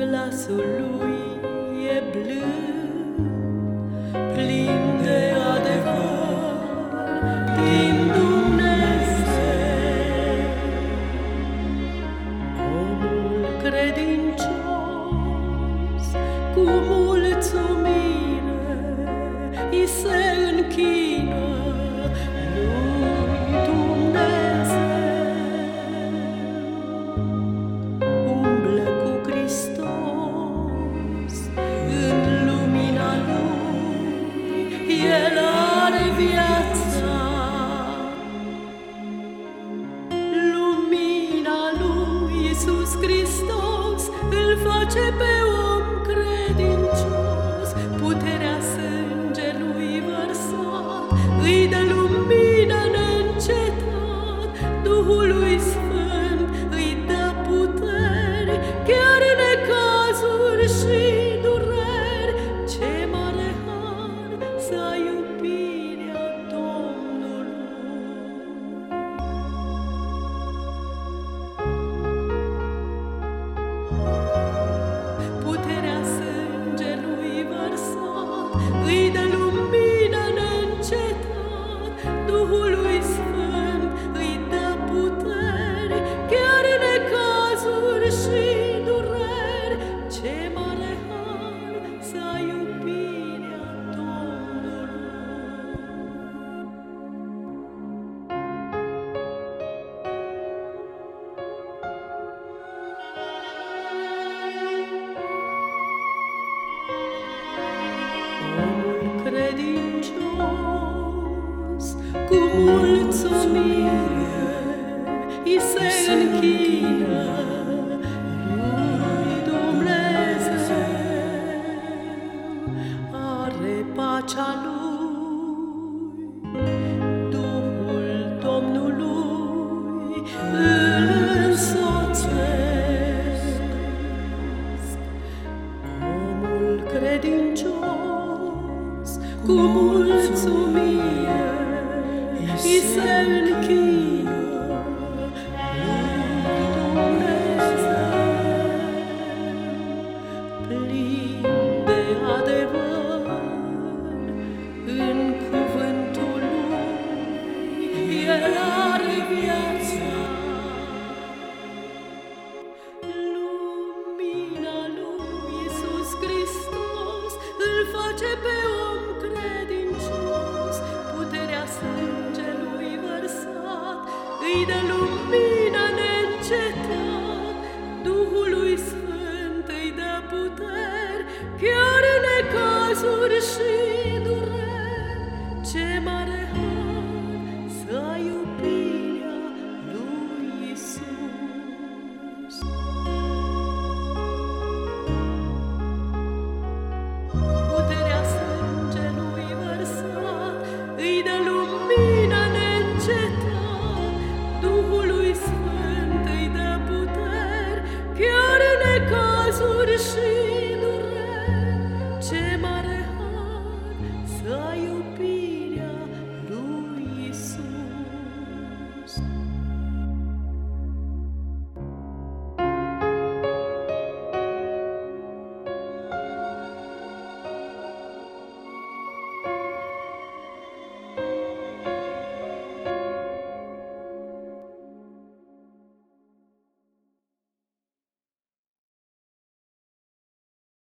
Glasul lui e blând, plin de adevăr din Dumnezeu. Omul credincios cu mulți Iisus Hristos îl face pe Duhului pacea lui. face pe om credincios, puterea sângelui vărsat îi dă lumină. zu